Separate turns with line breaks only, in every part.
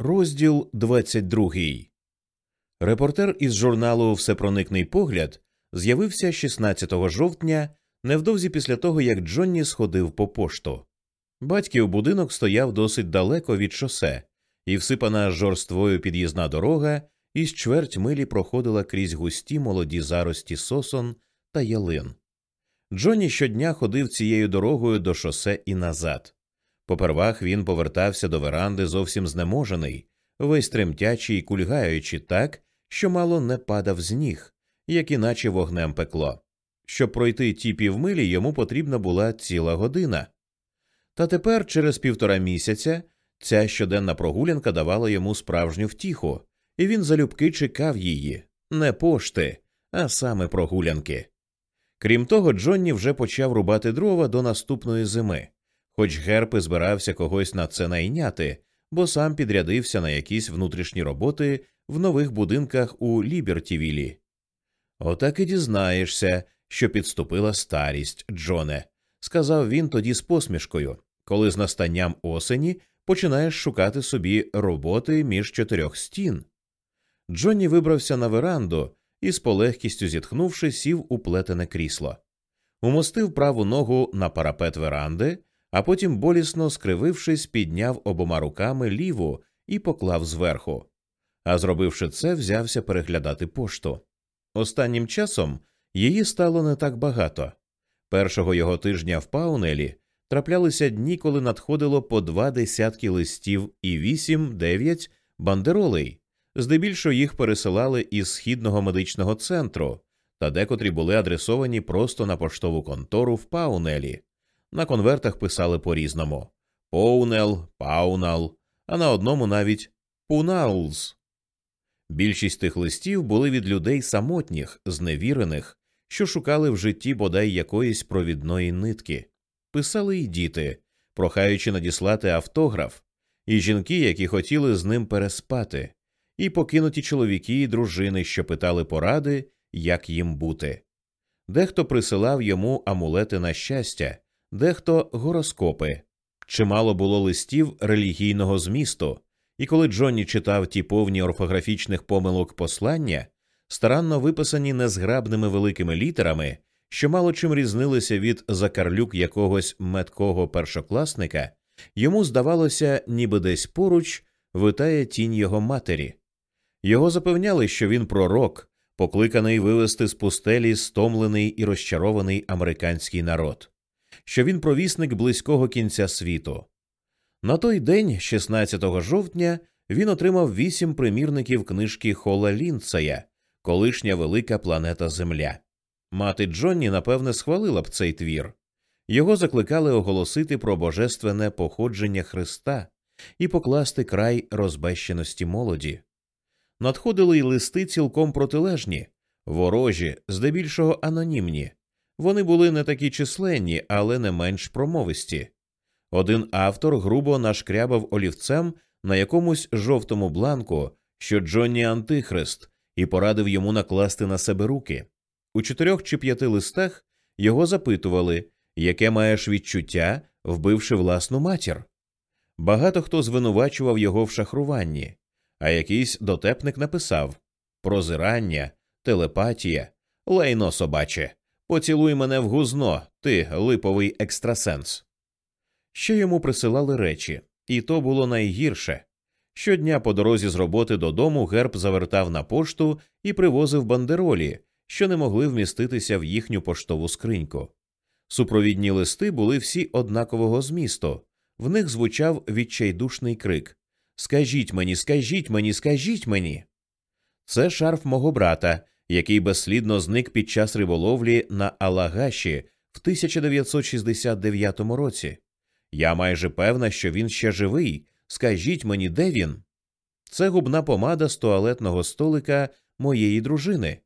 Розділ 22. Репортер із журналу Всепроникний погляд з'явився 16 жовтня, невдовзі після того, як Джонні сходив по пошту. Батьків будинок стояв досить далеко від шосе, і всипана жорствою під'їзна дорога із чверть милі проходила крізь густі молоді зарості сосон та ялин. Джонні щодня ходив цією дорогою до шосе і назад. Попервах він повертався до веранди зовсім знеможений, весь тремтячий і кульгаючи так, що мало не падав з ніг, як іначе вогнем пекло. Щоб пройти ті півмилі, йому потрібна була ціла година. Та тепер, через півтора місяця, ця щоденна прогулянка давала йому справжню втіху, і він залюбки чекав її не пошти, а саме прогулянки. Крім того, Джонні вже почав рубати дрова до наступної зими хоч Герп і збирався когось на це найняти, бо сам підрядився на якісь внутрішні роботи в нових будинках у Лібертівілі. Отак і дізнаєшся, що підступила старість, Джоне, сказав він тоді з посмішкою, коли з настанням осені починаєш шукати собі роботи між чотирьох стін. Джонні вибрався на веранду і, з полегкістю зітхнувши, сів у плетене крісло, умостив праву ногу на парапет веранди, а потім, болісно скривившись, підняв обома руками ліву і поклав зверху. А зробивши це, взявся переглядати пошту. Останнім часом її стало не так багато. Першого його тижня в Паунелі траплялися дні, коли надходило по два десятки листів і вісім-дев'ять бандеролей, здебільшого їх пересилали із східного медичного центру, та декотрі були адресовані просто на поштову контору в Паунелі. На конвертах писали по різному Поунел, Паунал, а на одному навіть Пуналз. Більшість тих листів були від людей самотніх, зневірених, що шукали в житті бодай якоїсь провідної нитки, писали й діти, прохаючи надіслати автограф, і жінки, які хотіли з ним переспати, і покинуті чоловіки і дружини, що питали поради, як їм бути. Дехто присилав йому амулети на щастя, дехто гороскопи. Чимало було листів релігійного змісту, і коли Джонні читав ті повні орфографічних помилок послання, старанно виписані незграбними великими літерами, що мало чим різнилися від закарлюк якогось меткого першокласника, йому здавалося, ніби десь поруч витає тінь його матері. Його запевняли, що він пророк, покликаний вивести з пустелі стомлений і розчарований американський народ що він провісник близького кінця світу. На той день, 16 жовтня, він отримав вісім примірників книжки Хола Лінцея Колишня велика планета Земля. Мати Джонні, напевне, схвалила б цей твір. Його закликали оголосити про божественне походження Христа і покласти край розбещеності молоді. Надходили й листи цілком протилежні, ворожі, здебільшого анонімні, вони були не такі численні, але не менш промовисті. Один автор грубо нашкрябав олівцем на якомусь жовтому бланку, що Джонні Антихрист, і порадив йому накласти на себе руки. У чотирьох чи п'яти листах його запитували, яке маєш відчуття, вбивши власну матір. Багато хто звинувачував його в шахруванні, а якийсь дотепник написав прозирання, телепатія, лайно собаче. Поцілуй мене в гузно, ти липовий екстрасенс. Ще йому присилали речі, і то було найгірше. Щодня по дорозі з роботи додому герб завертав на пошту і привозив бандеролі, що не могли вміститися в їхню поштову скриньку. Супровідні листи були всі однакового змісту, в них звучав відчайдушний крик Скажіть мені, скажіть мені, скажіть мені. Це шарф мого брата, який безслідно зник під час риболовлі на Алагаші в 1969 році. Я майже певна, що він ще живий. Скажіть мені, де він? Це губна помада з туалетного столика моєї дружини.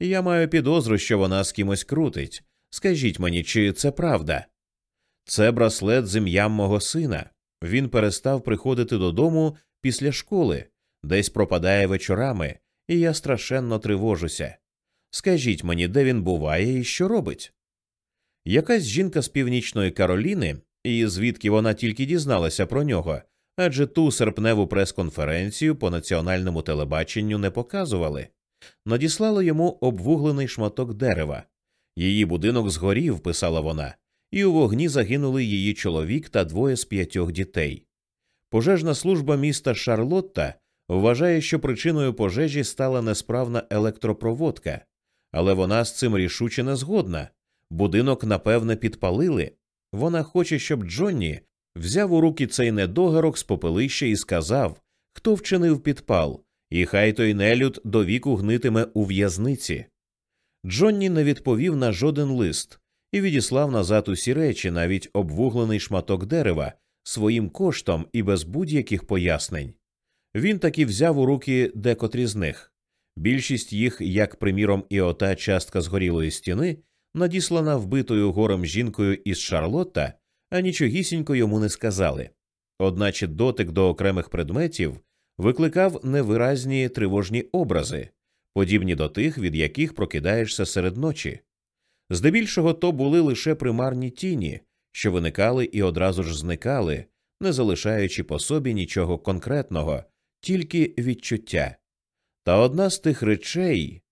Я маю підозру, що вона з кимось крутить. Скажіть мені, чи це правда? Це браслет з ім'ям мого сина. Він перестав приходити додому після школи, десь пропадає вечорами, і я страшенно тривожуся. Скажіть мені, де він буває і що робить? Якась жінка з північної Кароліни, і звідки вона тільки дізналася про нього, адже ту серпневу прес-конференцію по національному телебаченню не показували. Надіслало йому обвуглений шматок дерева. Її будинок згорів, писала вона, і у вогні загинули її чоловік та двоє з п'ятьох дітей. Пожежна служба міста Шарлотта вважає, що причиною пожежі стала несправна електропроводка, але вона з цим рішуче не згодна. Будинок, напевне, підпалили. Вона хоче, щоб Джонні взяв у руки цей недогарок з попелища і сказав, хто вчинив підпал, і хай той нелюд до віку гнитиме у в'язниці. Джонні не відповів на жоден лист і відіслав назад усі речі, навіть обвуглений шматок дерева, своїм коштом і без будь-яких пояснень. Він таки взяв у руки декотрі з них. Більшість їх, як приміром, і ота частка згорілої стіни, надіслана вбитою горем жінкою із Шарлотта, а нічогісінько йому не сказали. Одначе дотик до окремих предметів викликав невиразні тривожні образи, подібні до тих, від яких прокидаєшся серед ночі. Здебільшого то були лише примарні тіні, що виникали і одразу ж зникали, не залишаючи по собі нічого конкретного, тільки відчуття. Та одна з тих речей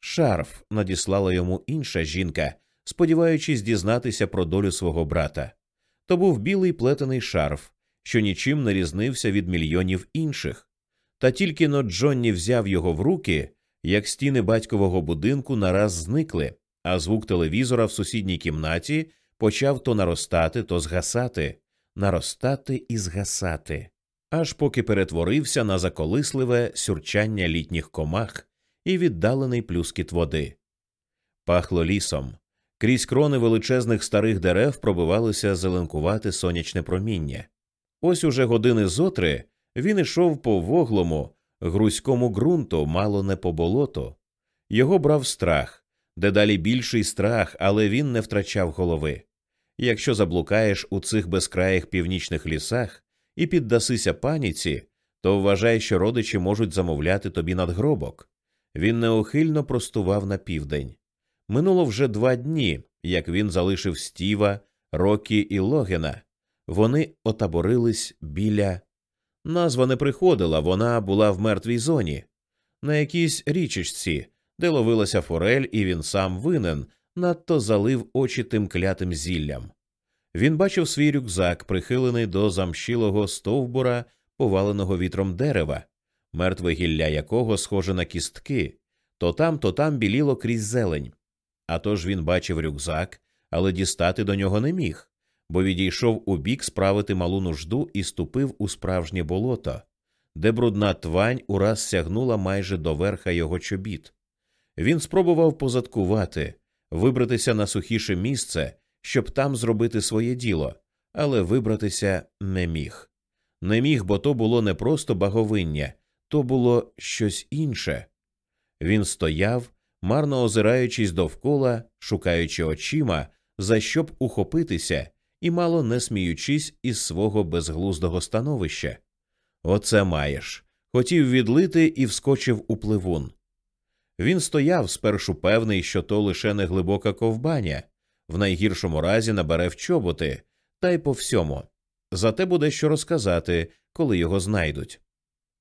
шарф надіслала йому інша жінка, сподіваючись дізнатися про долю свого брата. То був білий плетений шарф, що нічим не різнився від мільйонів інших. Та тільки но Джонні взяв його в руки, як стіни батькового будинку нараз зникли, а звук телевізора в сусідній кімнаті почав то наростати, то згасати, наростати і згасати, аж поки перетворився на заколисливе сюрчання літніх комах і віддалений плюскіт води. Пахло лісом. Крізь крони величезних старих дерев пробивалося зеленкувати сонячне проміння. Ось уже години зотри він ішов по воглому, грузькому ґрунту, мало не по болоту. Його брав страх, дедалі більший страх, але він не втрачав голови. Якщо заблукаєш у цих безкраїх північних лісах і піддасися паніці, то вважай, що родичі можуть замовляти тобі надгробок. Він неухильно простував на південь. Минуло вже два дні, як він залишив Стіва, Рокі і Логена. Вони отаборились біля. Назва не приходила, вона була в мертвій зоні, на якійсь річечці, де ловилася форель, і він сам винен, надто залив очі тим клятим зіллям. Він бачив свій рюкзак, прихилений до замщілого стовбура, поваленого вітром дерева, мертве гілля якого схоже на кістки, то там, то там біліло крізь зелень. А тож він бачив рюкзак, але дістати до нього не міг, бо відійшов у бік справити малу нужду і ступив у справжнє болото, де брудна твань ураз сягнула майже до верха його чобіт. Він спробував позадкувати, вибратися на сухіше місце, щоб там зробити своє діло, але вибратися не міг. Не міг, бо то було не просто баговиння, то було щось інше. Він стояв, марно озираючись довкола, шукаючи очима, за що б ухопитися, і мало не сміючись із свого безглуздого становища. Оце маєш. Хотів відлити і вскочив у пливун. Він стояв спершу певний, що то лише не глибока ковбаня, в найгіршому разі набере в чоботи, та й по всьому. Зате буде що розказати, коли його знайдуть.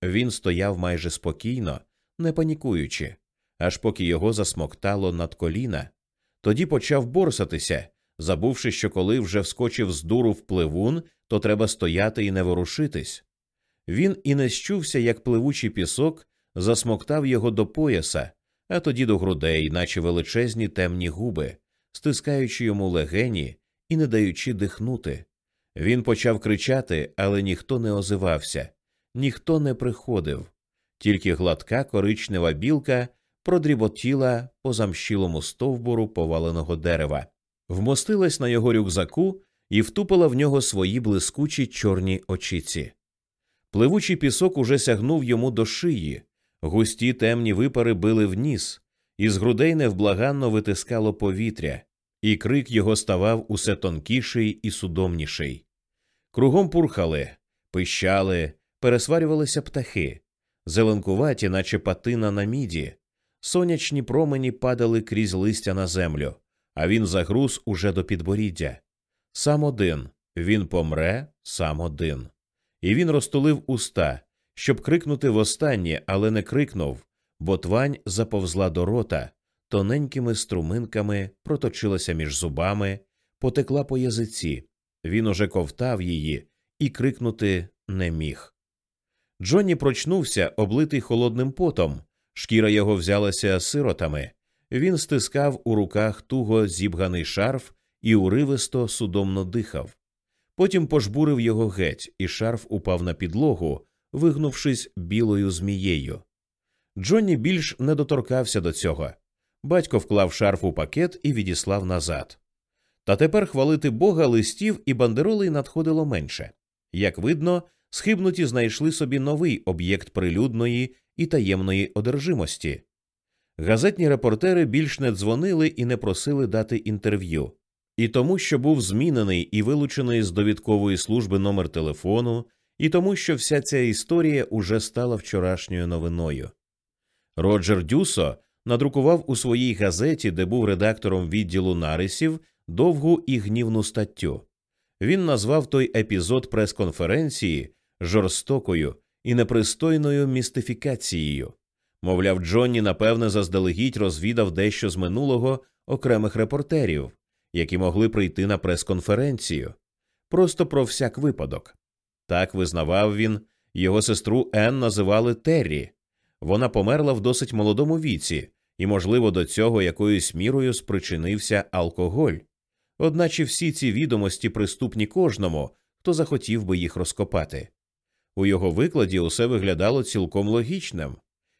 Він стояв майже спокійно, не панікуючи, аж поки його засмоктало над коліна. Тоді почав борсатися, забувши, що коли вже вскочив з дуру в пливун, то треба стояти і не ворушитись. Він і не щувся, як пливучий пісок, засмоктав його до пояса, а тоді до грудей, наче величезні темні губи, стискаючи йому легені і не даючи дихнути. Він почав кричати, але ніхто не озивався, ніхто не приходив, тільки гладка коричнева білка продріботіла по замщілому стовбуру поваленого дерева, вмостилась на його рюкзаку і втупила в нього свої блискучі чорні очіці. Пливучий пісок уже сягнув йому до шиї, густі темні випари били в ніс, із грудей невблаганно витискало повітря, і крик його ставав усе тонкіший і судомніший. Кругом пурхали, пищали, пересварювалися птахи, зеленкуваті, наче патина на міді, сонячні промені падали крізь листя на землю, а він загруз уже до підборіддя. Сам один він помре сам один. і він розтулив уста, щоб крикнути востаннє, але не крикнув, бо твань заповзла до рота, тоненькими струминками проточилася між зубами, потекла по язиці. Він уже ковтав її і крикнути не міг. Джонні прочнувся, облитий холодним потом, шкіра його взялася сиротами. Він стискав у руках туго зібганий шарф і уривисто судомно дихав. Потім пожбурив його геть, і шарф упав на підлогу, вигнувшись білою змією. Джонні більш не доторкався до цього. Батько вклав шарф у пакет і відіслав назад. Та тепер хвалити бога листів і бандеролей надходило менше. Як видно, схибнуті знайшли собі новий об'єкт прилюдної і таємної одержимості. Газетні репортери більш не дзвонили і не просили дати інтерв'ю. І тому, що був змінений і вилучений з довідкової служби номер телефону, і тому, що вся ця історія уже стала вчорашньою новиною. Роджер Дюсо надрукував у своїй газеті, де був редактором відділу нарисів, довгу і гнівну статтю. Він назвав той епізод прес-конференції жорстокою і непристойною містифікацією. Мовляв, Джонні, напевне, заздалегідь розвідав дещо з минулого окремих репортерів, які могли прийти на прес-конференцію, просто про всяк випадок. Так визнавав він, його сестру Енн називали Террі. Вона померла в досить молодому віці, і, можливо, до цього якоюсь мірою спричинився алкоголь. Одначе всі ці відомості приступні кожному, хто захотів би їх розкопати. У його викладі усе виглядало цілком логічним.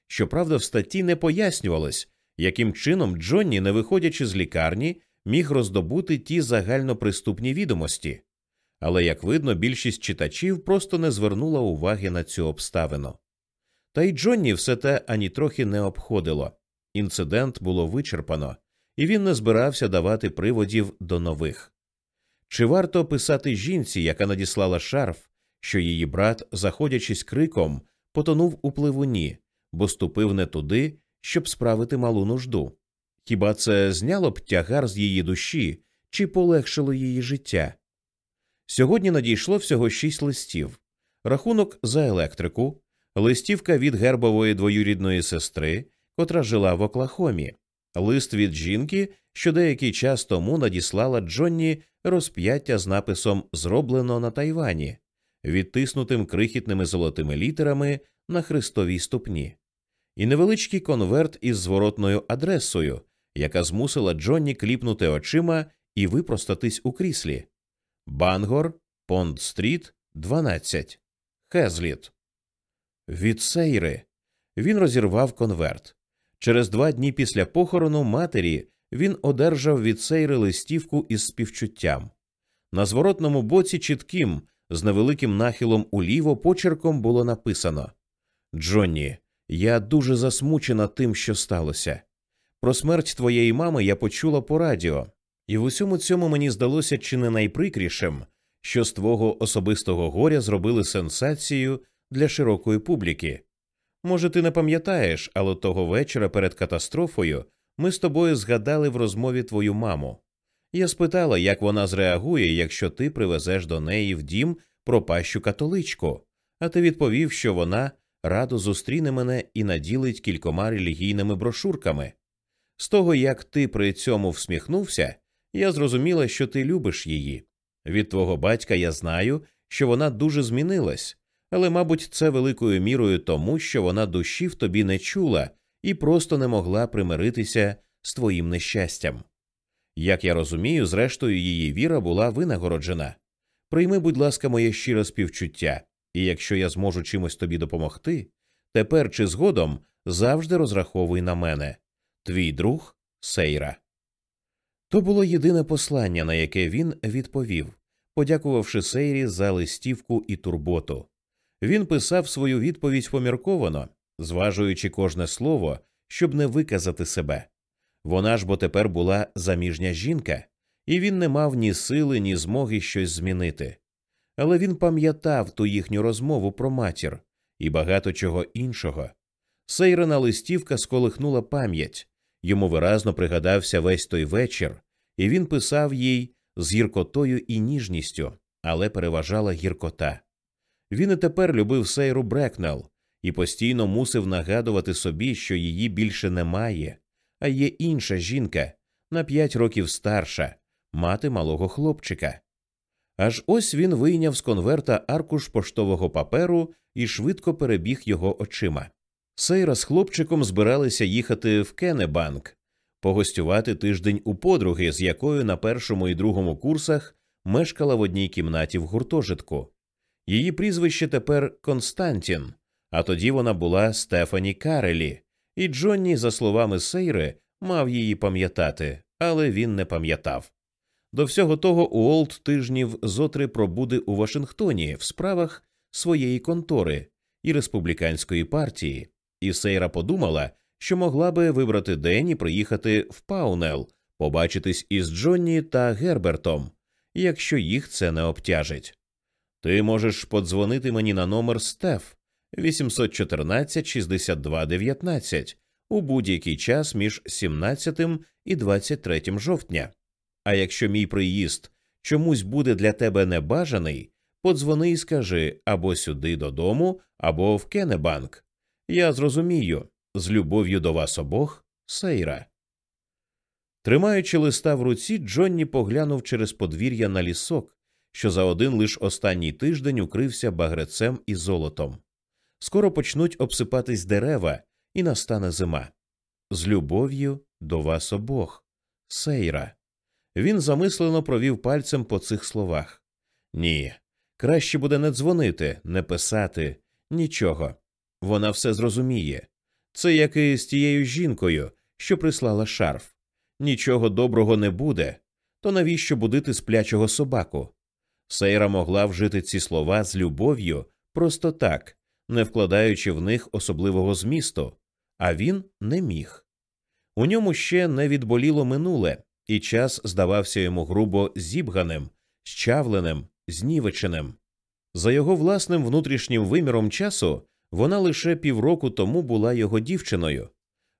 Щоправда, в статті не пояснювалось, яким чином Джонні, не виходячи з лікарні, міг роздобути ті загальноприступні відомості. Але, як видно, більшість читачів просто не звернула уваги на цю обставину. Та й Джонні все те ані трохи не обходило. Інцидент було вичерпано, і він не збирався давати приводів до нових. Чи варто писати жінці, яка надіслала шарф, що її брат, заходячись криком, потонув у пливуні, бо ступив не туди, щоб справити малу нужду? Хіба це зняло б тягар з її душі чи полегшило її життя? Сьогодні надійшло всього шість листів рахунок за електрику, листівка від гербової двоюрідної сестри, котра жила в Оклахомі, лист від жінки, що деякий час тому надіслала Джонні розп'яття з написом Зроблено на Тайвані, відтиснутим крихітними золотими літерами на хрестовій ступні, і невеличкий конверт із зворотною адресою, яка змусила Джонні кліпнути очима і випростатись у кріслі. Бангор, Понд Стріт, 12. Хезліт. Від Сейри. Він розірвав конверт. Через два дні після похорону матері він одержав від Сейри листівку із співчуттям. На зворотному боці чітким, з невеликим нахилом уліво почерком було написано Джонні, я дуже засмучена тим, що сталося. Про смерть твоєї мами я почула по радіо, і в усьому цьому мені здалося чи не найприкрішим, що з твого особистого горя зробили сенсацію для широкої публіки. Може, ти не пам'ятаєш, але того вечора перед катастрофою ми з тобою згадали в розмові твою маму. Я спитала, як вона зреагує, якщо ти привезеш до неї в дім пропащу католичку, а ти відповів, що вона радо зустріне мене і наділить кількома релігійними брошурками. З того, як ти при цьому всміхнувся, я зрозуміла, що ти любиш її. Від твого батька я знаю, що вона дуже змінилась, але, мабуть, це великою мірою тому, що вона душі в тобі не чула і просто не могла примиритися з твоїм нещастям. Як я розумію, зрештою, її віра була винагороджена. Прийми, будь ласка, моє щире співчуття, і якщо я зможу чимось тобі допомогти, тепер чи згодом завжди розраховуй на мене. Твій друг Сейра. То було єдине послання, на яке він відповів, подякувавши Сейрі за листівку і турботу. Він писав свою відповідь помірковано, зважуючи кожне слово, щоб не виказати себе. Вона ж бо тепер була заміжня жінка, і він не мав ні сили, ні змоги щось змінити. Але він пам'ятав ту їхню розмову про матір і багато чого іншого. Сейрена листівка сколихнула пам'ять, йому виразно пригадався весь той вечір, і він писав їй з гіркотою і ніжністю, але переважала гіркота. Він і тепер любив Сейру Брекнел і постійно мусив нагадувати собі, що її більше немає, а є інша жінка на п'ять років старша, мати малого хлопчика. Аж ось він вийняв з конверта аркуш поштового паперу і швидко перебіг його очима. Сейра з хлопчиком збиралися їхати в Кенебанк, погостювати тиждень у подруги, з якою на першому і другому курсах мешкала в одній кімнаті в гуртожитку. Її прізвище тепер Константін, а тоді вона була Стефані Кареллі, і Джонні, за словами Сейри, мав її пам'ятати, але він не пам'ятав. До всього того, Уолт тижнів зо три пробуде у Вашингтоні в справах своєї контори і республіканської партії, і Сейра подумала, що могла би вибрати день і приїхати в Паунел, побачитись із Джонні та Гербертом, якщо їх це не обтяжить. Ти можеш подзвонити мені на номер Стеф 814 62 19 у будь-який час між 17 і 23 жовтня. А якщо мій приїзд чомусь буде для тебе небажаний, подзвони і скажи або сюди додому, або в Кенебанк. Я зрозумію, з любов'ю до вас обох, Сейра. Тримаючи листа в руці, Джонні поглянув через подвір'я на лісок, що за один лиш останній тиждень укрився багрецем і золотом. Скоро почнуть обсипатись дерева, і настане зима. З любов'ю до вас обох, Сейра. Він замислено провів пальцем по цих словах. Ні, краще буде не дзвонити, не писати, нічого. Вона все зрозуміє. Це як і з тією жінкою, що прислала шарф. Нічого доброго не буде, то навіщо будити сплячого собаку? Сейра могла вжити ці слова з любов'ю просто так, не вкладаючи в них особливого змісту, а він не міг. У ньому ще не відболіло минуле, і час здавався йому грубо зібганим, щавленим, знівеченим. За його власним внутрішнім виміром часу вона лише півроку тому була його дівчиною.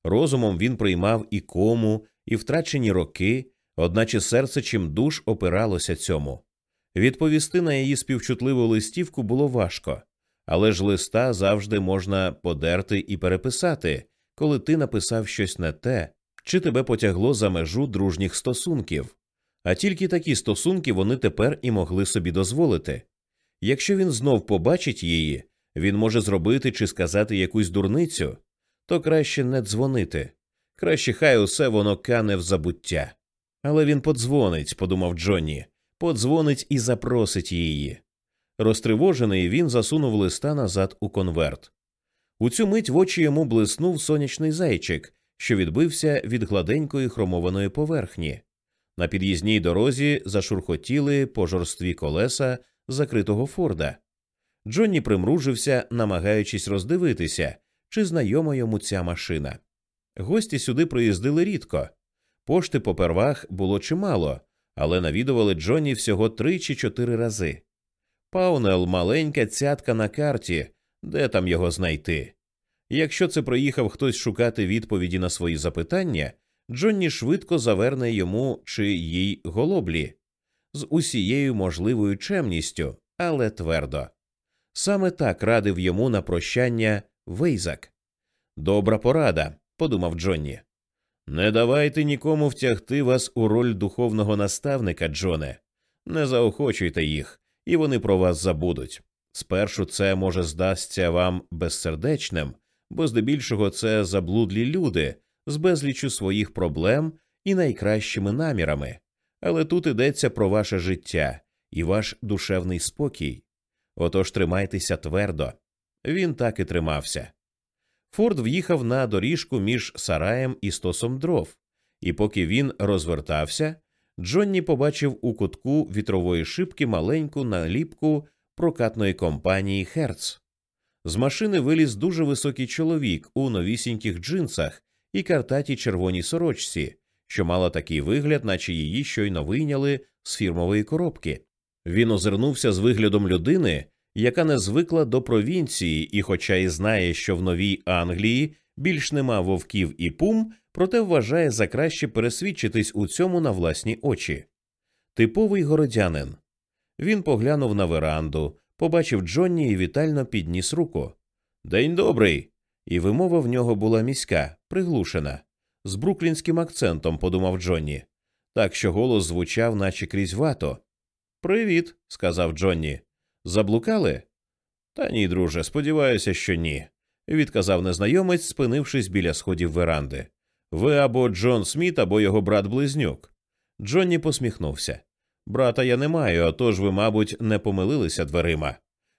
Розумом він приймав і кому, і втрачені роки, одначе серце чим душ опиралося цьому. Відповісти на її співчутливу листівку було важко, але ж листа завжди можна подерти і переписати, коли ти написав щось не те, чи тебе потягло за межу дружніх стосунків. А тільки такі стосунки вони тепер і могли собі дозволити. Якщо він знов побачить її, він може зробити чи сказати якусь дурницю, то краще не дзвонити. Краще хай усе воно кане в забуття. Але він подзвонить, подумав Джонні, подзвонить і запросить її. Розтривожений він засунув листа назад у конверт. У цю мить в очі йому блиснув сонячний зайчик, що відбився від гладенької хромованої поверхні. На під'їзній дорозі зашурхотіли по жорстві колеса закритого Форда. Джонні примружився, намагаючись роздивитися, чи знайома йому ця машина. Гості сюди приїздили рідко. Пошти попервах було чимало, але навідували Джонні всього три чи чотири рази. Паунел маленька цятка на карті, де там його знайти. Якщо це приїхав хтось шукати відповіді на свої запитання, Джонні швидко заверне йому чи їй голоблі з усією можливою чемністю, але твердо. Саме так радив йому на прощання Вейзак. Добра порада, подумав Джонні. Не давайте нікому втягти вас у роль духовного наставника, Джоне, не заохочуйте їх, і вони про вас забудуть. Спершу це може здасться вам безсердечним, бо здебільшого це заблудлі люди з безлічю своїх проблем і найкращими намірами, але тут йдеться про ваше життя і ваш душевний спокій. Отож тримайтеся твердо. Він так і тримався. Форд в'їхав на доріжку між сараєм і стосом дров, і поки він розвертався, Джонні побачив у кутку вітрової шибки маленьку наліпку прокатної компанії Херц. З машини виліз дуже високий чоловік у новісіньких джинсах і картатій червоній сорочці, що мала такий вигляд, наче її щойно вийняли з фірмової коробки. Він озирнувся з виглядом людини, яка не звикла до провінції, і, хоча й знає, що в Новій Англії більш нема вовків і пум, проте вважає за краще пересвідчитись у цьому на власні очі. Типовий городянин. Він поглянув на веранду, Побачив Джонні і вітально підніс руку. День добрий. І вимова в нього була міська, приглушена, з бруклінським акцентом, подумав Джонні, так що голос звучав, наче крізь вато. Привіт, сказав Джонні. Заблукали? Та ні, друже, сподіваюся, що ні, відказав незнайомець, спинившись біля сходів веранди. Ви або Джон Сміт, або його брат близнюк. Джонні посміхнувся. Брата я не маю, а тож ви, мабуть, не помилилися дверима.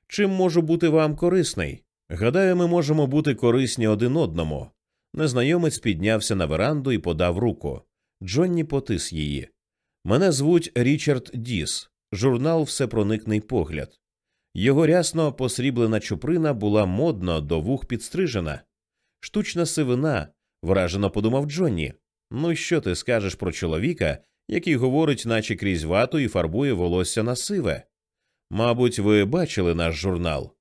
Чим можу бути вам корисний? Гадаю, ми можемо бути корисні один одному. Незнайомець піднявся на веранду і подав руку. Джонні потис її. Мене звуть Річард Діс, журнал Всепроникний погляд. Його рясно посріблена чуприна була модно до вух підстрижена. Штучна сивина, вражено подумав Джонні. Ну, що ти скажеш про чоловіка, який говорить, наче крізь вату і фарбує волосся на сиве? Мабуть, ви бачили наш журнал?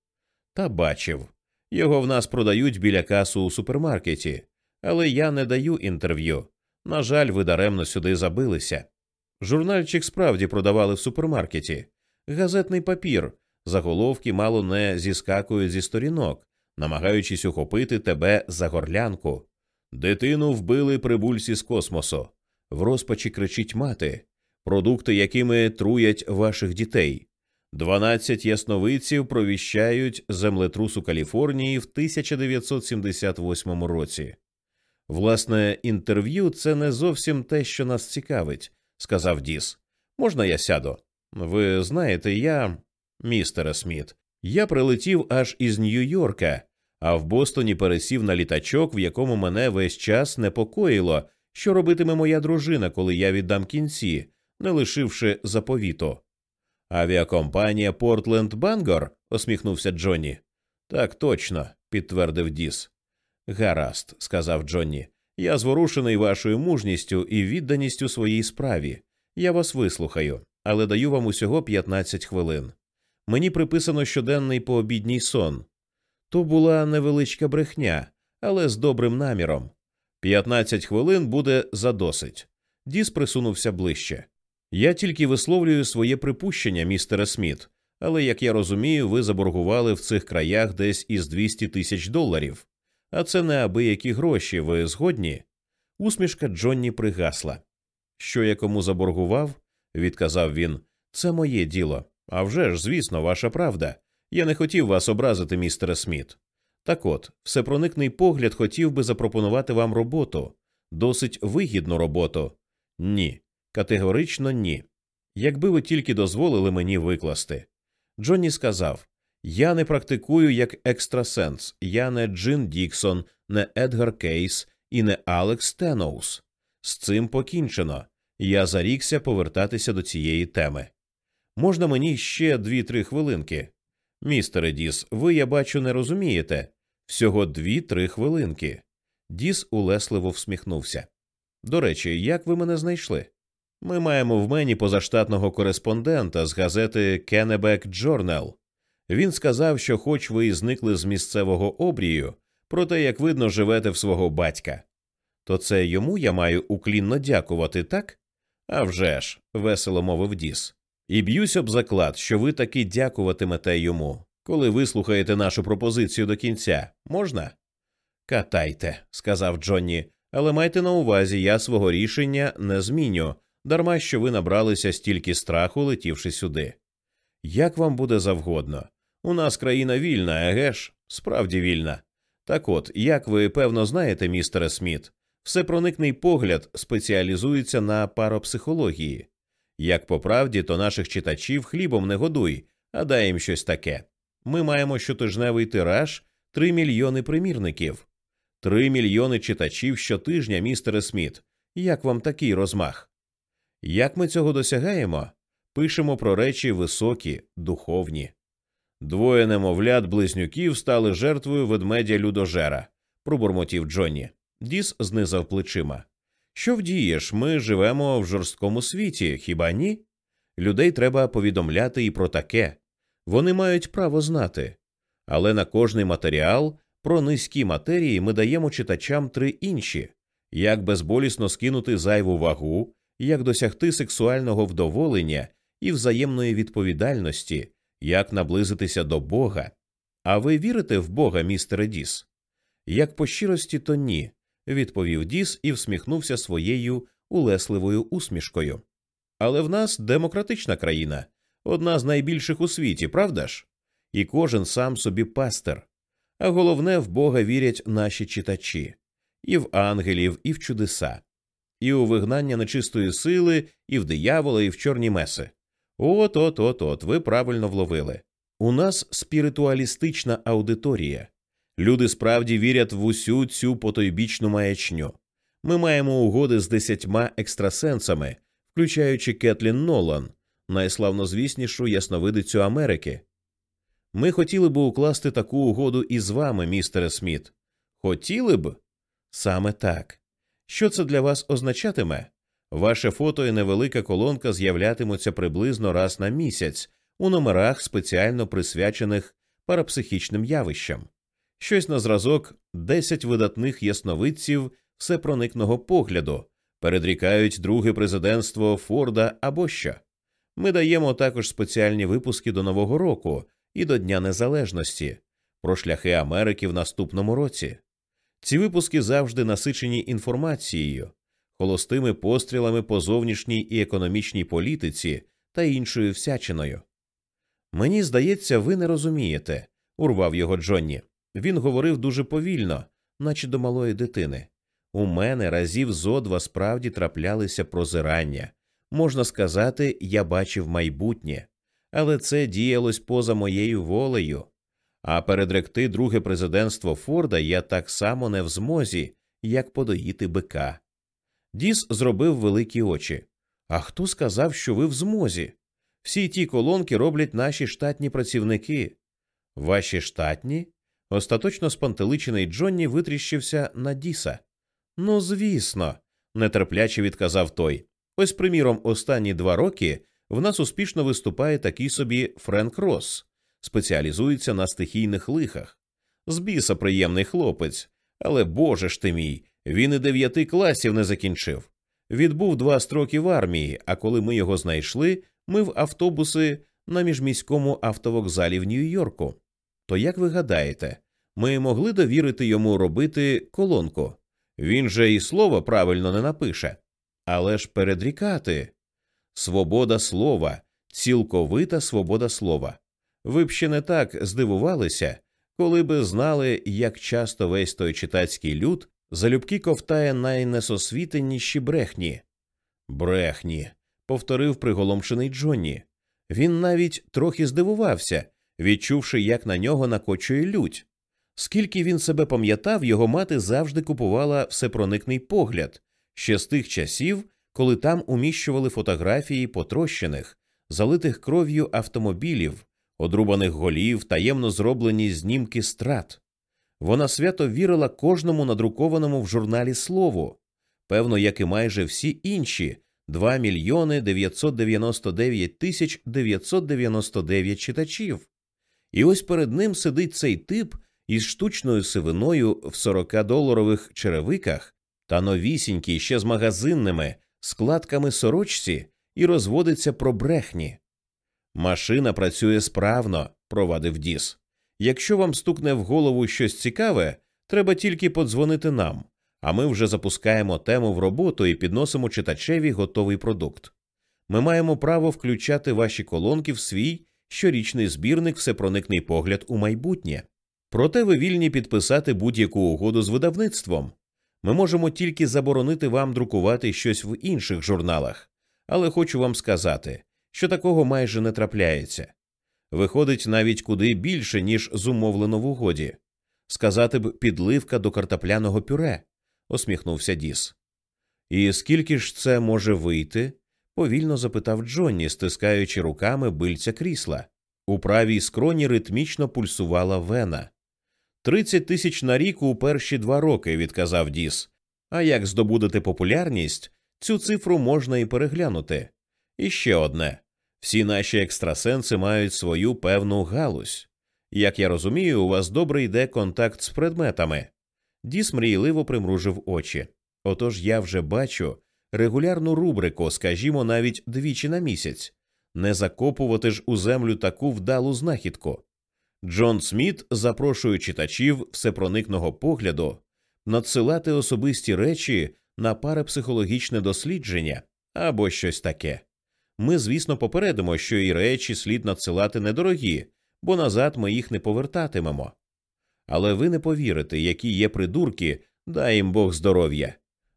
Та бачив. Його в нас продають біля касу у супермаркеті, але я не даю інтерв'ю. На жаль, ви даремно сюди забилися. Журнальчик справді продавали в супермаркеті. Газетний папір, заголовки мало не зіскакують зі сторінок, намагаючись ухопити тебе за горлянку. Дитину вбили прибульці з космосу. В розпачі кричить мати, продукти, якими труять ваших дітей. Дванадцять ясновидців провіщають землетрус у Каліфорнії в 1978 році. Власне, інтерв'ю це не зовсім те, що нас цікавить, сказав Діс. Можна я сяду? Ви знаєте, я, містере Сміт, я прилетів аж із Нью-Йорка, а в Бостоні пересів на літачок, в якому мене весь час непокоїло, що робитиме моя дружина, коли я віддам кінці, не лишивши заповіту. Авіакомпанія Портленд Бангор? осміхнувся Джонні. Так точно, підтвердив Діс. Гаразд, сказав Джонні. Я зворушений вашою мужністю і відданістю своїй справі. Я вас вислухаю, але даю вам усього 15 хвилин. Мені приписано щоденний пообідній сон. То була невеличка брехня, але з добрим наміром. 15 хвилин буде задосить. Діс присунувся ближче. Я тільки висловлюю своє припущення, містере Сміт, але, як я розумію, ви заборгували в цих краях десь із 200 тисяч доларів. А це неабиякі гроші, ви згодні? Усмішка Джонні пригасла. Що я кому заборгував, відказав він, це моє діло. А вже ж, звісно, ваша правда. Я не хотів вас образити, містере Сміт. Так от, всепроникний погляд хотів би запропонувати вам роботу, досить вигідну роботу. Ні, категорично ні. Якби ви тільки дозволили мені викласти. Джонні сказав Я не практикую як екстрасенс, я не Джин Діксон, не Едгар Кейс і не Алекс Таноус. З цим покінчено. Я зарікся повертатися до цієї теми. Можна мені ще дві-три хвилинки? Містере Діс, ви, я бачу, не розумієте. Всього дві-три хвилинки. Діс улесливо всміхнувся. До речі, як ви мене знайшли? Ми маємо в мені позаштатного кореспондента з газети Кеннебек Джорнел. Він сказав, що, хоч ви і зникли з місцевого обрію, проте, як видно, живете в свого батька. То це йому я маю уклінно дякувати, так? «А вже ж», – весело мовив Діс. І б'юсь об заклад, що ви таки дякуватимете йому, коли вислухаєте нашу пропозицію до кінця. Можна? Катайте, сказав Джонні, але майте на увазі, я свого рішення не зміню, дарма що ви набралися стільки страху, летівши сюди. Як вам буде завгодно? У нас країна вільна, еге ж? Справді вільна. Так от, як ви певно знаєте, містере Сміт, всепроникний погляд спеціалізується на паропсихології. Як по правді, то наших читачів хлібом не годуй, а дай їм щось таке. Ми маємо щотижневий тираж три мільйони примірників. Три мільйони читачів щотижня, містере Сміт. Як вам такий розмах? Як ми цього досягаємо? Пишемо про речі високі, духовні. Двоє немовлят близнюків стали жертвою ведмедя людожера, пробурмотів Джонні. Діс знизав плечима. Що вдієш? Ми живемо в жорсткому світі, хіба ні? Людей треба повідомляти і про таке. Вони мають право знати. Але на кожний матеріал про низькі матерії ми даємо читачам три інші як безболісно скинути зайву вагу, як досягти сексуального вдоволення і взаємної відповідальності, як наблизитися до Бога. А ви вірите в Бога, містере Діс? Як по щирості, то ні, відповів Діс і всміхнувся своєю улесливою усмішкою. Але в нас демократична країна, одна з найбільших у світі, правда ж? І кожен сам собі пастир. А головне, в Бога вірять наші читачі і в ангелів, і в чудеса, і у вигнання нечистої сили, і в диявола, і в чорні меси. От от от от, ви правильно вловили. У нас спіритуалістична аудиторія. Люди справді вірять в усю цю потойбічну маячню. Ми маємо угоди з десятьма екстрасенсами, включаючи Кетлін Нолан, найславнозвіснішу ясновидицю Америки. Ми хотіли б укласти таку угоду і з вами, містере Сміт. Хотіли б? Саме так. Що це для вас означатиме? Ваше фото і невелика колонка з'являтимуться приблизно раз на місяць у номерах, спеціально присвячених парапсихічним явищам, щось на зразок десять видатних ясновидців всепроникного погляду, передрікають друге президентство Форда або що. Ми даємо також спеціальні випуски до Нового року і до Дня Незалежності про шляхи Америки в наступному році. Ці випуски завжди насичені інформацією, холостими пострілами по зовнішній і економічній політиці та іншою всячиною. Мені здається, ви не розумієте, урвав його Джонні. Він говорив дуже повільно, наче до малої дитини. У мене разів зо два справді траплялися прозирання. Можна сказати, я бачив майбутнє, але це діялось поза моєю волею. А передректи друге президентство Форда я так само не в змозі, як подоїти бика. Діс зробив великі очі. А хто сказав, що ви в змозі? Всі ті колонки роблять наші штатні працівники. Ваші штатні? Остаточно спантеличений Джонні витріщився на Діса. Ну, звісно, нетерпляче відказав той. Ось, приміром, останні два роки в нас успішно виступає такий собі Френк Росс, спеціалізується на стихійних лихах. З біса приємний хлопець, але боже ж ти мій, він і дев'яти класів не закінчив. Відбув два строки в армії, а коли ми його знайшли, мив автобуси на міжміському автовокзалі в Нью-Йорку. То як ви гадаєте, ми могли довірити йому робити колонку? Він же і слова правильно не напише. Але ж передрікати. Свобода слова, цілковита свобода слова. Ви б ще не так здивувалися, коли би знали, як часто весь той читацький люд залюбки ковтає найнесосвітенніші брехні. Брехні, повторив приголомшений Джонні. Він навіть трохи здивувався, відчувши, як на нього накочує лють. Скільки він себе пам'ятав, його мати завжди купувала всепроникний погляд ще з тих часів, коли там уміщували фотографії потрощених, залитих кров'ю автомобілів, одрубаних голів, таємно зроблені знімки страт. Вона свято вірила кожному надрукованому в журналі слову, певно, як і майже всі інші 2 мільйони 999 тисяч 999 читачів. І ось перед ним сидить цей тип із штучною сивиною в 40-доларових черевиках та новісінький ще з магазинними складками сорочці і розводиться про брехні. Машина працює справно, провадив Діс. Якщо вам стукне в голову щось цікаве, треба тільки подзвонити нам, а ми вже запускаємо тему в роботу і підносимо читачеві готовий продукт. Ми маємо право включати ваші колонки в свій щорічний збірник Всепроникний погляд у майбутнє. Проте ви вільні підписати будь-яку угоду з видавництвом. Ми можемо тільки заборонити вам друкувати щось в інших журналах, але хочу вам сказати, що такого майже не трапляється. Виходить навіть куди більше, ніж зумовлено в угоді. Сказати б підливка до картопляного пюре, усміхнувся Діс. І скільки ж це може вийти? Повільно запитав Джонні, стискаючи руками бильця крісла. У правій скроні ритмічно пульсувала вена. Тридцять тисяч на рік у перші два роки, відказав Діс. А як здобудете популярність, цю цифру можна і переглянути. І ще одне всі наші екстрасенси мають свою певну галузь. Як я розумію, у вас добре йде контакт з предметами. Діс мрійливо примружив очі. Отож я вже бачу регулярну рубрику, скажімо, навіть двічі на місяць, Не закопувати ж у землю таку вдалу знахідку. Джон Сміт запрошує читачів всепроникного погляду надсилати особисті речі на парапсихологічне дослідження або щось таке. Ми, звісно, попередимо, що і речі слід надсилати недорогі, бо назад ми їх не повертатимемо. Але ви не повірите, які є придурки, дай їм Бог здоров'я.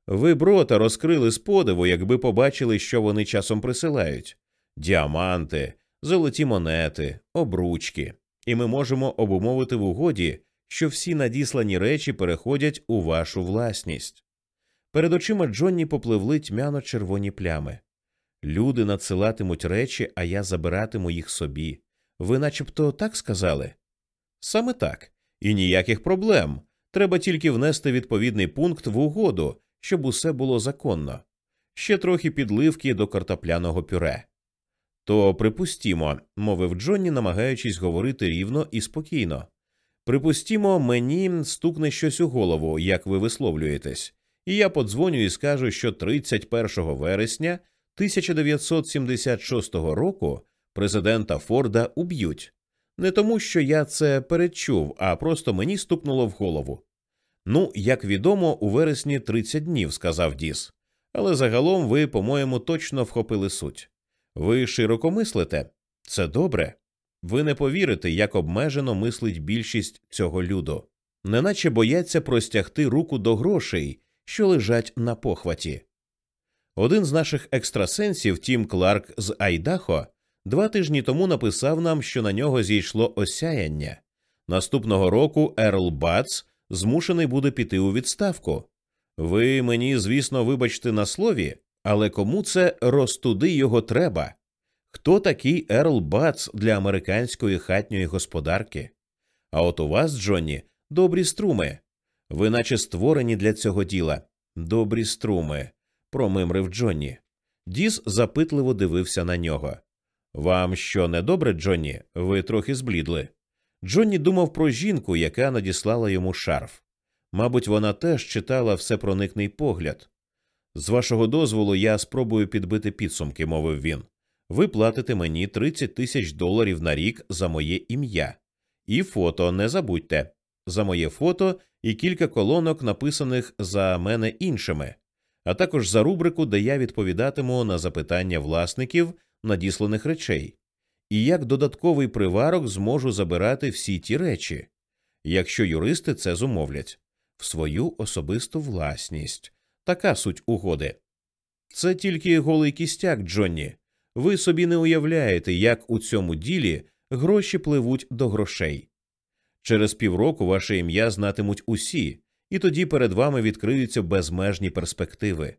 Ви б рота розкрили з подиву, якби побачили, що вони часом присилають діаманти, золоті монети, обручки, і ми можемо обумовити в угоді, що всі надіслані речі переходять у вашу власність. Перед очима Джонні попливли тьмяно червоні плями. Люди надсилатимуть речі, а я забиратиму їх собі. Ви начебто так сказали? Саме так. І ніяких проблем. Треба тільки внести відповідний пункт в угоду, щоб усе було законно. Ще трохи підливки до картопляного пюре. То припустімо, мовив Джонні, намагаючись говорити рівно і спокійно. Припустімо, мені стукне щось у голову, як ви висловлюєтесь, і я подзвоню і скажу, що 31 вересня 1976 року президента Форда уб'ють. Не тому, що я це передчув, а просто мені стукнуло в голову. Ну, як відомо, у вересні 30 днів, сказав Діс. Але загалом ви, по-моєму, точно вхопили суть. Ви широко мислите? Це добре. Ви не повірите, як обмежено мислить більшість цього люду, неначе бояться простягти руку до грошей, що лежать на похваті. Один з наших екстрасенсів, Тім Кларк з Айдахо, два тижні тому написав нам, що на нього зійшло осяяння. Наступного року Ерл Бац змушений буде піти у відставку. Ви мені, звісно, вибачте на слові, але кому це розтуди його треба? Хто такий Ерл Бац для американської хатньої господарки? А от у вас, Джонні, добрі струми. Ви наче створені для цього діла. Добрі струми, промимрив Джонні. Діс запитливо дивився на нього. Вам що не добре, Джонні? Ви трохи зблідли. Джонні думав про жінку, яка надіслала йому шарф. Мабуть, вона теж читала всепроникний погляд. З вашого дозволу я спробую підбити підсумки, мовив він. Ви платите мені 30 тисяч доларів на рік за моє ім'я. І фото не забудьте за моє фото і кілька колонок, написаних за мене іншими, а також за рубрику, де я відповідатиму на запитання власників надісланих речей, і як додатковий приварок зможу забирати всі ті речі, якщо юристи це зумовлять, в свою особисту власність. Така суть угоди. Це тільки голий кістяк, Джонні. Ви собі не уявляєте, як у цьому ділі гроші пливуть до грошей. Через півроку ваше ім'я знатимуть усі, і тоді перед вами відкриються безмежні перспективи,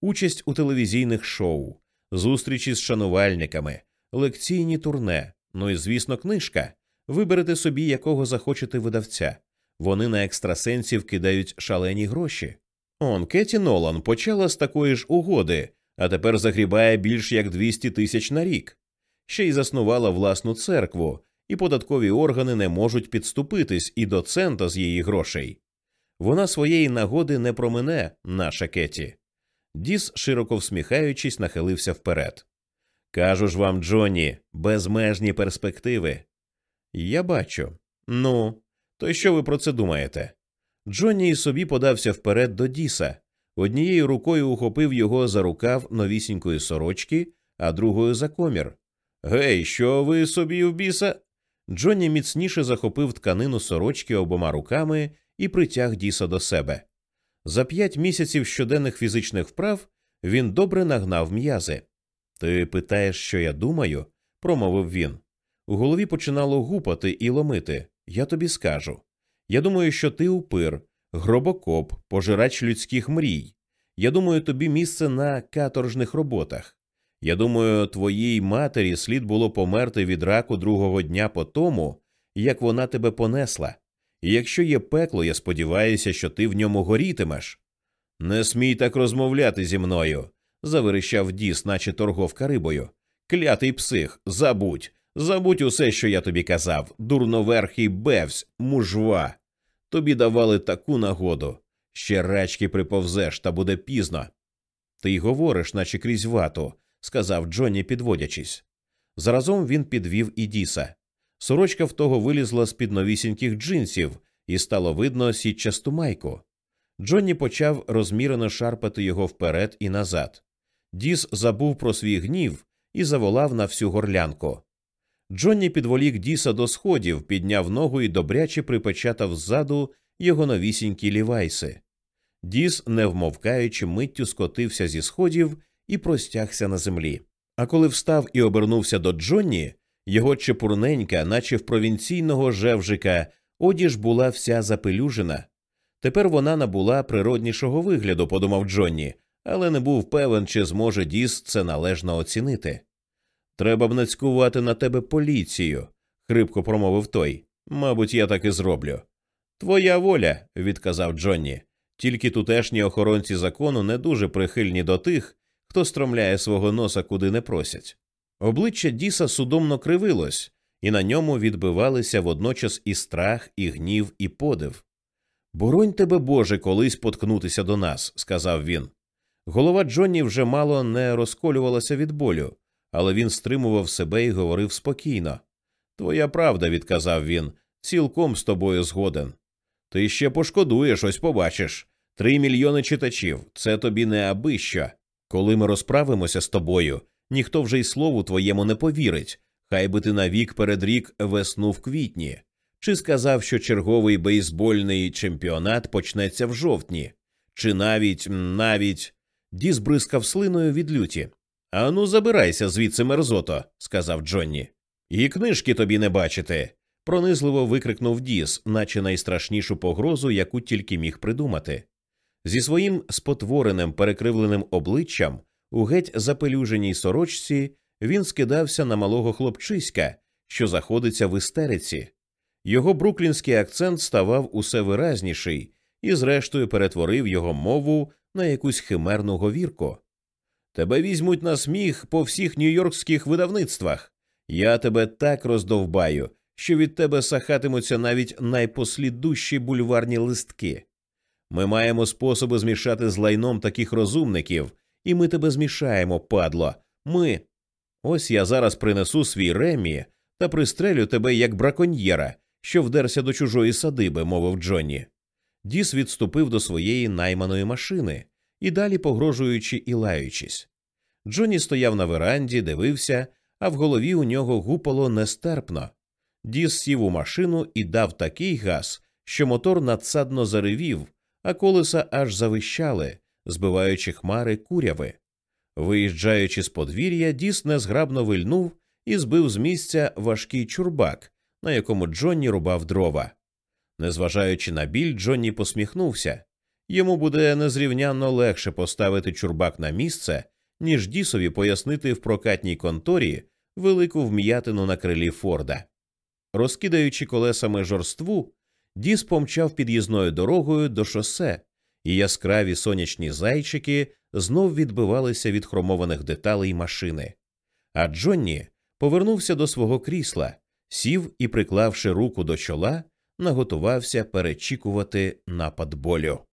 участь у телевізійних шоу, зустрічі з шанувальниками, лекційні турне, ну і, звісно, книжка. Виберете собі, якого захочете видавця. Вони на екстрасенсів кидають шалені гроші. Он Кеті Нолан почала з такої ж угоди, а тепер загрібає більш як 200 тисяч на рік. Ще й заснувала власну церкву, і податкові органи не можуть підступитись і до цента з її грошей. Вона своєї нагоди не промине, наша Кеті. Діс, широко всміхаючись, нахилився вперед. Кажу ж вам, Джонні, безмежні перспективи. Я бачу. Ну, то що ви про це думаєте? Джонні і собі подався вперед до Діса, однією рукою ухопив його за рукав новісінької сорочки, а другою за комір. Гей, що ви собі в біса? Джонні міцніше захопив тканину сорочки обома руками і притяг Діса до себе. За п'ять місяців щоденних фізичних вправ він добре нагнав м'язи. Ти питаєш, що я думаю? промовив він. У голові починало гупати і ломити. Я тобі скажу. Я думаю, що ти упир, гробокоп, пожирач людських мрій. Я думаю, тобі місце на каторжних роботах. Я думаю, твоїй матері слід було померти від раку другого дня по тому, як вона тебе понесла. І якщо є пекло, я сподіваюся, що ти в ньому горітимеш. Не смій так розмовляти зі мною, заверещав Діс, наче торговка рибою. Клятий псих, забудь, забудь усе, що я тобі казав, дурноверхий бевсь, мужва. Тобі давали таку нагоду. Ще рачки приповзеш, та буде пізно. Ти говориш, наче крізь вату, сказав Джонні, підводячись. Заразом він підвів і Діса. Сорочка в того вилізла з під новісіньких джинсів, і стало видно сітчасту майку. Джонні почав розмірено шарпати його вперед і назад. Діс забув про свій гнів і заволав на всю горлянку. Джонні підволік Діса до сходів, підняв ногу і добряче припечатав ззаду його новісінькі лівайси. Діс, не вмовкаючи, миттю скотився зі сходів і простягся на землі. А коли встав і обернувся до Джонні, його чепурненька, наче в провінційного жевжика, одіж була вся запелюжена. Тепер вона набула природнішого вигляду, подумав Джонні, але не був певен, чи зможе Діс це належно оцінити. Треба б нацькувати на тебе поліцію, хрипко промовив той. Мабуть, я так і зроблю. Твоя воля, відказав Джонні. Тільки тутешні охоронці закону не дуже прихильні до тих, хто стромляє свого носа куди не просять. Обличчя Діса судомно кривилось, і на ньому відбивалися водночас і страх, і гнів, і подив. Боронь тебе, Боже, колись поткнутися до нас, сказав він. Голова Джонні вже мало не розколювалася від болю, але він стримував себе і говорив спокійно. Твоя правда, відказав він, цілком з тобою згоден. Ти ще пошкодуєш, ось побачиш. Три мільйони читачів це тобі не аби що. Коли ми розправимося з тобою, ніхто вже й слову твоєму не повірить, хай би ти навік перед рік весну в квітні. Чи сказав, що черговий бейсбольний чемпіонат почнеться в жовтні, чи навіть навіть Діс бризкав слиною від люті. Ану, забирайся звідси, мерзото, сказав Джонні. І книжки тобі не бачити. пронизливо викрикнув Діс, наче найстрашнішу погрозу, яку тільки міг придумати. Зі своїм спотвореним перекривленим обличчям у геть запелюженій сорочці він скидався на малого хлопчиська, що заходиться в істериці. Його бруклінський акцент ставав усе виразніший і, зрештою, перетворив його мову на якусь химерну говірку. Тебе візьмуть на сміх по всіх нью-йоркських видавництвах. Я тебе так роздовбаю, що від тебе сахатимуться навіть найпослідущі бульварні листки. Ми маємо способи змішати з лайном таких розумників, і ми тебе змішаємо, падло. Ми. Ось я зараз принесу свій ремі та пристрелю тебе як браконьєра, що вдерся до чужої садиби, мовив Джонні. Діс відступив до своєї найманої машини і далі погрожуючи і лаючись. Джонні стояв на веранді, дивився, а в голові у нього гупало нестерпно. Діс сів у машину і дав такий газ, що мотор надсадно заревів, а колеса аж завищали, збиваючи хмари куряви. Виїжджаючи з подвір'я, Діс незграбно вильнув і збив з місця важкий чурбак, на якому Джонні рубав дрова. Незважаючи на біль, Джонні посміхнувся йому буде незрівнянно легше поставити чурбак на місце, ніж Дісові пояснити в прокатній конторі велику вм'ятину на крилі Форда. Розкидаючи колесами жорству, Діс помчав під'їзною дорогою до шосе, і яскраві сонячні зайчики знов відбивалися від хромованих деталей машини. А Джонні повернувся до свого крісла, сів і, приклавши руку до чола, наготувався перечікувати напад болю.